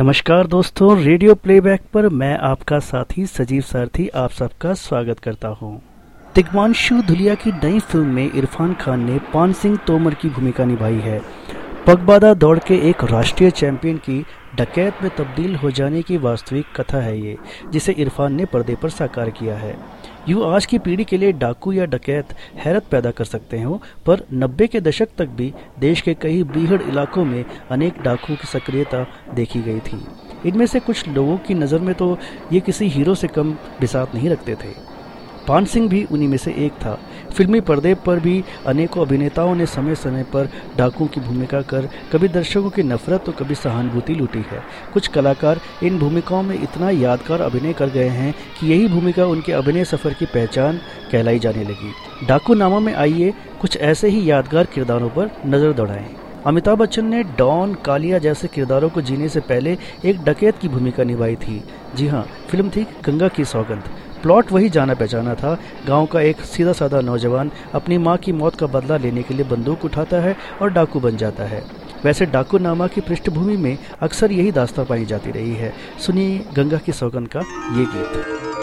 नमस्कार दोस्तों radio playback पर मैं आपका साथी सजीव सारथी आप सबका स्वागत करता हूँ। तिग्मांशु धुलिया की नई फ़िल्म में इरफान खान ने पान सिंह तोमर की भूमिका निभाई है पगबादा दौड़ के एक राष्ट्रीय चैंपियन की डकैत में तब्दील हो जाने की वास्तविक कथा है ये, जिसे इरफान ने पर्दे पर साकार किया है यूँ आज की पीढ़ी के लिए डाकू या डकैत हैरत पैदा कर सकते हो, पर नब्बे के दशक तक भी देश के कई बीहड़ इलाकों में अनेक डाकुओं की सक्रियता देखी गई थी। इनमें से कुछ लोगों की नज़र में तो ये किसी हीरो से कम बिसात नहीं रखते थे। पान सिंह भी उन्हीं में से एक था। फिल्मी पर्दे पर भी अनेकों अभिनेताओं ने समय समय पर डाकुओं की भूमिका कर, कभी दर्शकों की नफरत तो कभी सहानुभूति लूटी है। कुछ कलाकार इन भूमिकाओं में इतना यादगार अभिनय कर गए हैं कि यही भूमिका उनके अभिनय सफ़र की पहचान कहलाई जाने लगी। डाकू नामा में आइए कुछ ऐसे ही यादगार किरदारों पर नज़र दौड़ाएँ। अमिताभ बच्चन ने डॉन कालिया जैसे किरदारों को जीने से पहले एक डकैत की भूमिका निभाई थी। जी हाँ फ़िल्म थी गंगा की सौगंध। प्लॉट वही जाना पहचाना था। गाँव का एक सीधा साधा नौजवान अपनी माँ की मौत का बदला लेने के लिए बंदूक उठाता है और डाकू बन जाता है। वैसे डाकू नामा की पृष्ठभूमि में अक्सर यही दास्ता पाई जाती रही है। सुनिए गंगा की सौगन का ये गीत।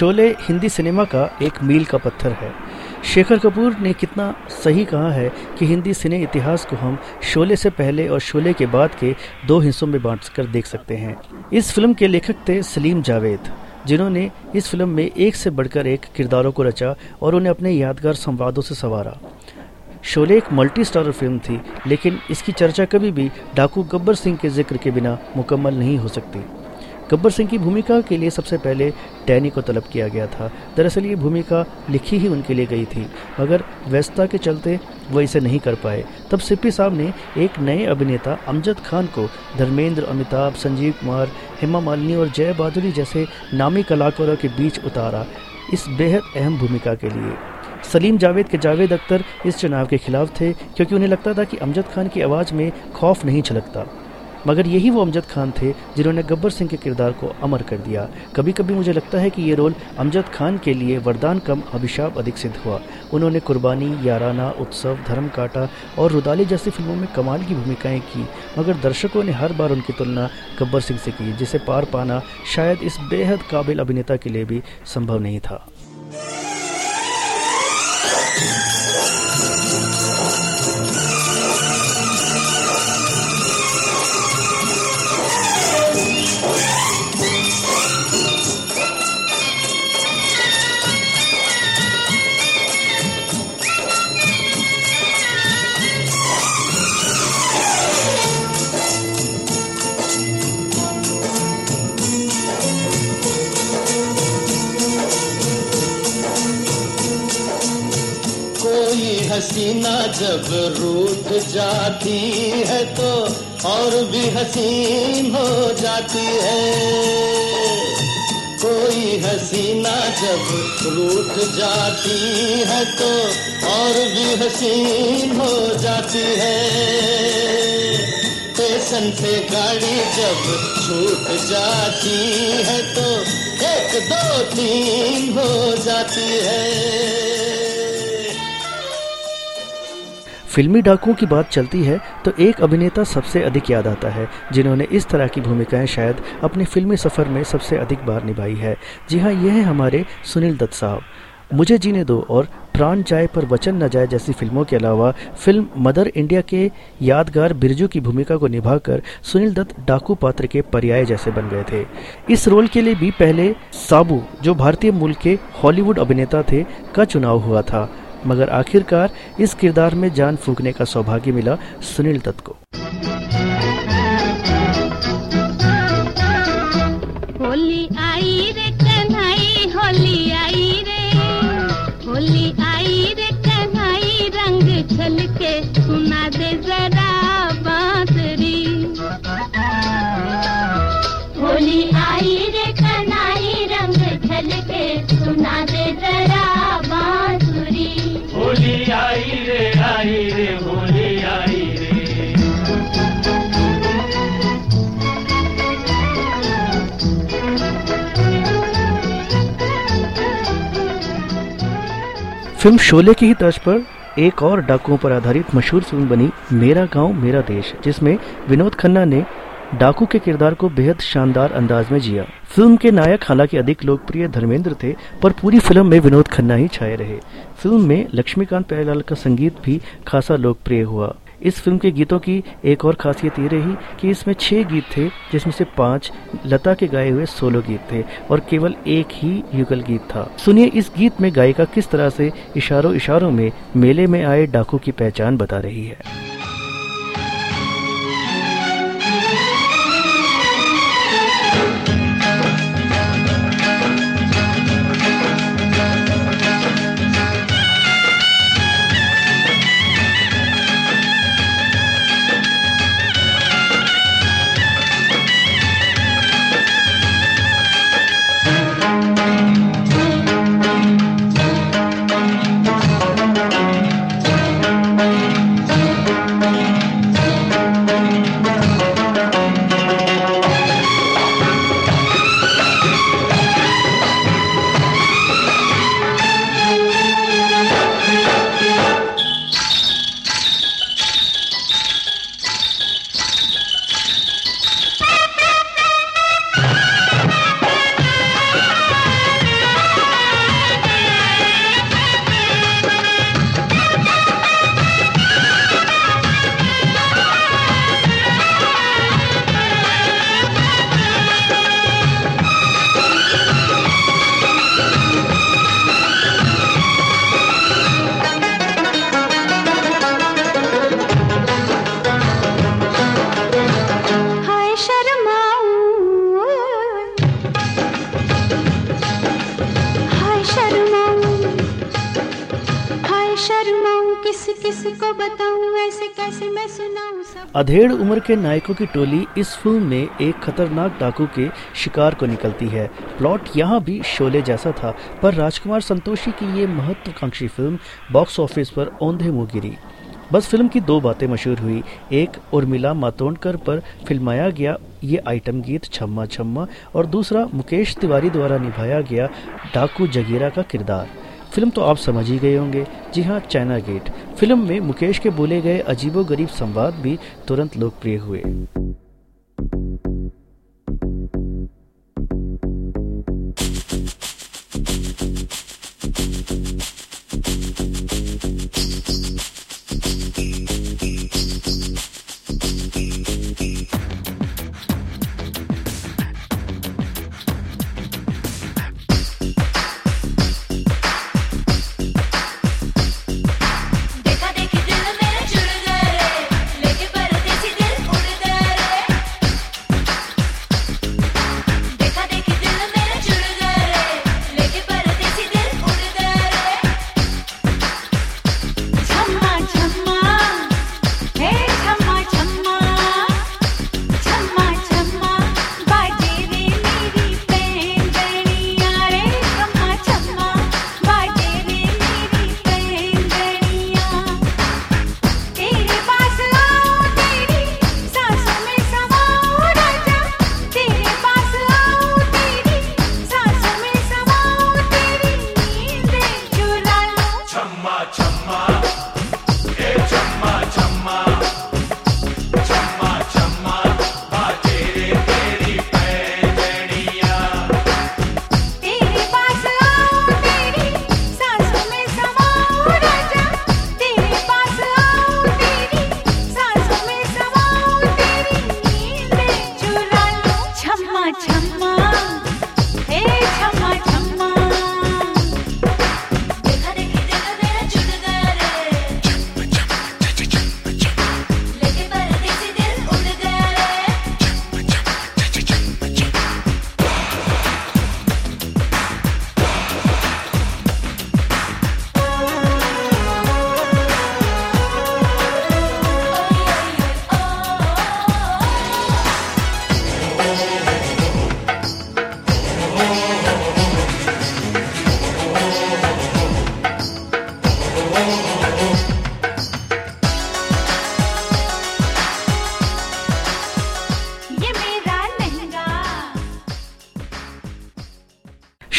शोले हिंदी सिनेमा का एक मील का पत्थर है। शेखर कपूर ने कितना सही कहा है कि हिंदी सिने इतिहास को हम शोले से पहले और शोले के बाद के दो हिस्सों में बांट कर देख सकते हैं। इस फ़िल्म के लेखक थे सलीम जावेद, जिन्होंने इस फ़िल्म में एक से बढ़कर एक किरदारों को रचा और उन्हें अपने यादगार संवादों से संवारा। शोले एक मल्टी स्टारर फ़िल्म थी, लेकिन इसकी चर्चा कभी भी डाकू गब्बर सिंह के ज़िक्र के बिना मुकम्मल नहीं हो सकती। गब्बर सिंह की भूमिका के लिए सबसे पहले डैनी को तलब किया गया था। दरअसल ये भूमिका लिखी ही उनके लिए गई थी, मगर व्यस्तता के चलते वह इसे नहीं कर पाए। तब सिप्पी साहब ने एक नए अभिनेता अमजद खान को धर्मेंद्र, अमिताभ, संजीव कुमार, हेमा मालिनी और जय बहादुरी जैसे नामी कलाकारों के बीच उतारा इस बेहद अहम भूमिका के लिए। सलीम जावेद के जावेद अख्तर इस चुनाव के खिलाफ थे, क्योंकि उन्हें लगता था कि अमजद खान की आवाज़ में खौफ नहीं छलकता। मगर यही वो अमजद खान थे जिन्होंने गब्बर सिंह के किरदार को अमर कर दिया। कभी कभी मुझे लगता है कि ये रोल अमजद खान के लिए वरदान कम अभिशाप अधिक सिद्ध हुआ। उन्होंने कुर्बानी, याराना, उत्सव धर्म काटा और रुदाली जैसी फ़िल्मों में कमाल की भूमिकाएँ की, मगर दर्शकों ने हर बार उनकी तुलना गब्बर सिंह से की, जिसे पार पाना शायद इस बेहद काबिल अभिनेता के लिए भी संभव नहीं था। हसीना जब रूठ जाती है तो और भी हसीन हो जाती है। कोई हसीना जब रूठ जाती है तो और भी हसीन हो जाती है। स्टेशन से गाड़ी जब छूट जाती है तो एक दो तीन हो जाती है। फिल्मी डाकुओं की बात चलती है तो एक अभिनेता सबसे अधिक याद आता है, जिन्होंने इस तरह की भूमिकाएँ शायद अपने फिल्मी सफ़र में सबसे अधिक बार निभाई है। जी हाँ यह है हमारे सुनील दत्त साहब। मुझे जीने दो और प्राण जाए पर वचन न जाए जैसी फ़िल्मों के अलावा फ़िल्म मदर इंडिया के यादगार बिरजू की भूमिका को निभाकर सुनील दत्त डाकू पात्र के पर्याय जैसे बन गए थे। इस रोल के लिए भी पहले साबू, जो भारतीय मूल के हॉलीवुड अभिनेता थे, का चुनाव हुआ था। मगर आखिरकार इस किरदार में जान फूकने का सौभाग्य मिला सुनील दत्त को। होली आई रे कन्हई होली फ़िल्म शोले की ही तर्ज पर एक और डाकुओं पर आधारित मशहूर फ़िल्म बनी मेरा गाँव, मेरा देश, जिसमें विनोद खन्ना ने डाकू के किरदार को बेहद शानदार अंदाज में जिया। फ़िल्म के नायक, हालाँकि अधिक लोकप्रिय धर्मेंद्र थे, पर पूरी फ़िल्म में विनोद खन्ना ही छाए रहे। फ़िल्म में लक्ष्मीकांत प्यारेलाल का संगीत भी खासा लोकप्रिय हुआ। इस फ़िल्म के गीतों की एक और खासियत ये रही कि इसमें छह गीत थे, जिसमें से पाँच लता के गाए हुए सोलो गीत थे और केवल एक ही युगल गीत था। सुनिए इस गीत में गायिका किस तरह से इशारों इशारों में मेले में आए डाकू की पहचान बता रही है। अधेड़ उम्र के नायकों की टोली इस फ़िल्म में एक खतरनाक डाकू के शिकार को निकलती है। प्लॉट यहाँ भी शोले जैसा था, पर राजकुमार संतोषी की ये महत्वाकांक्षी फ़िल्म बॉक्स ऑफ़िस पर औंधे मुँह गिरी। बस फ़िल्म की दो बातें मशहूर हुई। एक, उर्मिला मातोंडकर पर फिल्माया गया ये आइटम गीत छम्मा छम्मा, और दूसरा, मुकेश तिवारी द्वारा निभाया गया डाकू जगीरा का किरदार। फ़िल्म तो आप समझ ही गए होंगे। जी हाँ चाइना गेट। फ़िल्म में मुकेश के बोले गए अजीबो गरीब संवाद भी तुरंत लोकप्रिय हुए।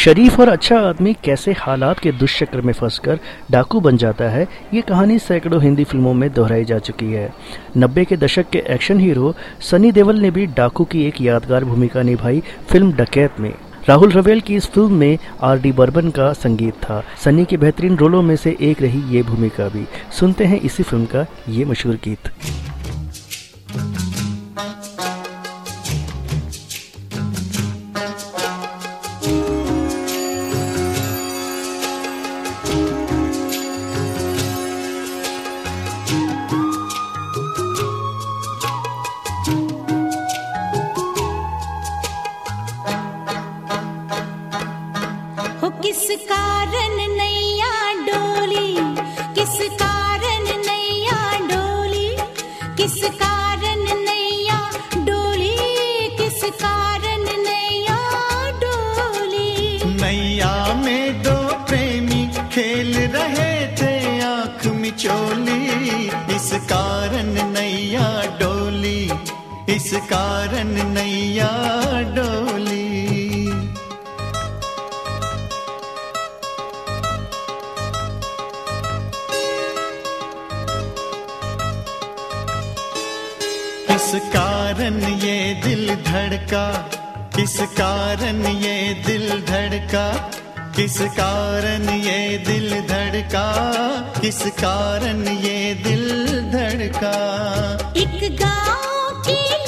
शरीफ और अच्छा आदमी कैसे हालात के दुष्चक्र में फंसकर डाकू बन जाता है, ये कहानी सैकड़ों हिंदी फ़िल्मों में दोहराई जा चुकी है। नब्बे के दशक के एक्शन हीरो सनी देवल ने भी डाकू की एक यादगार भूमिका निभाई फ़िल्म डकैत में। राहुल रवेल की इस फ़िल्म में आर डी बर्बन का संगीत था। सनी के बेहतरीन रोलों में से एक रही ये भूमिका भी। सुनते हैं इसी फ़िल्म का ये मशहूर गीत। किस कारण नैया डोली? किस कारण नैया डोली? किस कारण नैया डोली? नैया में दो प्रेमी खेल रहे थे, आँख मिचोली। इस कारण नैया डोली, इस कारण नैया किस कारण ये दिल धड़का। किस कारण ये दिल धड़का? किस कारण ये दिल धड़का? किस कारण ये दिल धड़का? एक गाँव की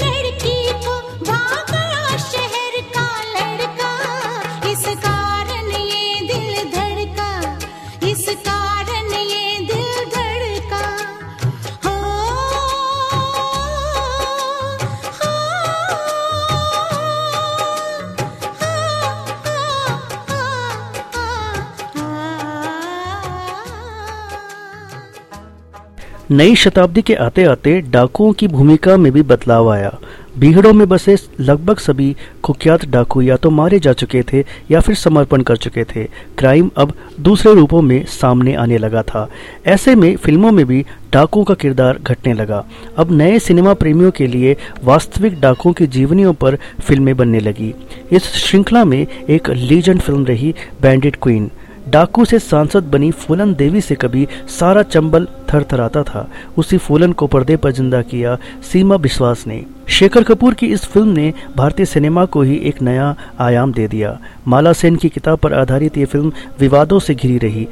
नई शताब्दी के आते आते डाकुओं की भूमिका में भी बदलाव आया। भीड़ों में बसे लगभग सभी कुख्यात डाकू या तो मारे जा चुके थे या फिर समर्पण कर चुके थे। क्राइम अब दूसरे रूपों में सामने आने लगा था। ऐसे में फ़िल्मों में भी डाकुओं का किरदार घटने लगा। अब नए सिनेमा प्रेमियों के लिए वास्तविक डाकुओं की जीवनियों पर फ़िल्में बनने लगी। इस श्रृंखला में एक लीजेंड फ़िल्म रही बैंडिट क्वीन डाकू से सांसद बनी फूलन देवी से कभी सारा चंबल थरथराता था। उसी फूलन को पर्दे पर ज़िंदा किया सीमा विश्वास ने। शेखर कपूर की इस फ़िल्म ने भारतीय सिनेमा को ही एक नया आयाम दे दिया। माला सेन की किताब पर आधारित ये फ़िल्म विवादों से घिरी रही।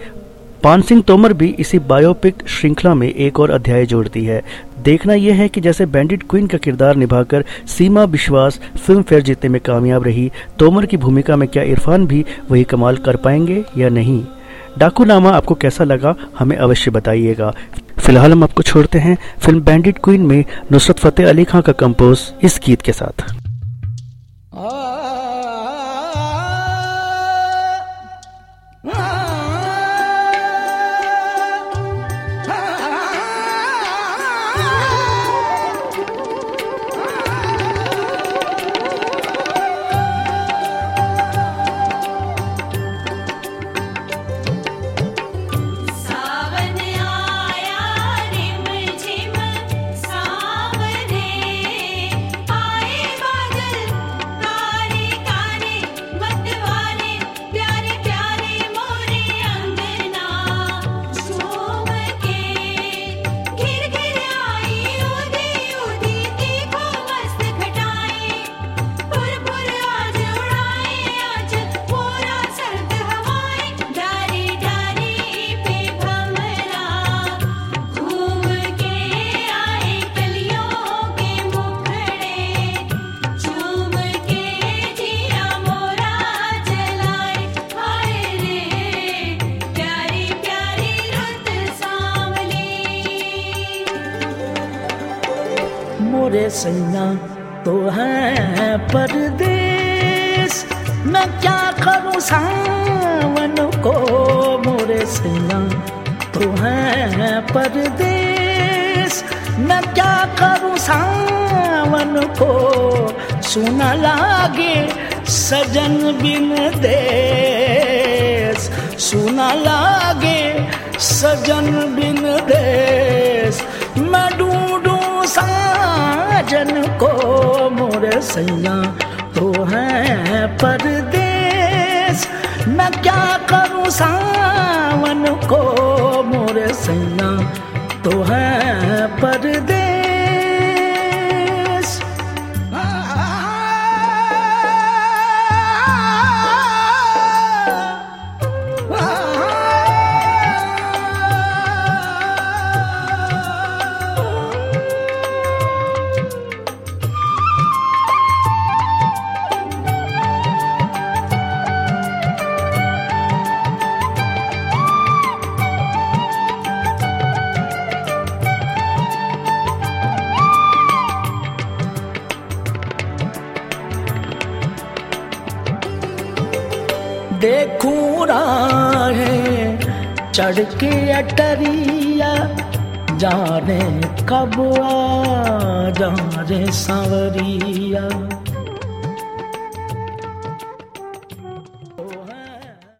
पान सिंह तोमर भी इसी बायोपिक श्रृंखला में एक और अध्याय जोड़ती है। देखना यह है कि जैसे बैंडिट क्वीन का किरदार निभाकर सीमा विश्वास फ़िल्म फेयर जीतने में कामयाब रही, तोमर की भूमिका में क्या इरफान भी वही कमाल कर पाएँगे या नहीं? डाकू नामा आपको कैसा लगा हमें अवश्य बताइएगा। फ़िलहाल हम आपको छोड़ते हैं फ़िल्म बैंडिट क्वीन में नुसरत फतेह अली खां का कंपोज इस गीत के साथ। मोरे सैया तो है परदेश मैं क्या करूँ सावन को मोरे सैया तो है परदेश मैं क्या करूँ सावन को सुना लागे सजन बिन देश सुना लागे सजन बिन देश साजन को मोर सैया तो है परदेश मैं क्या करूँ सावन चढ़ के अटरिया जाने कब आ जा रे सांवरिया।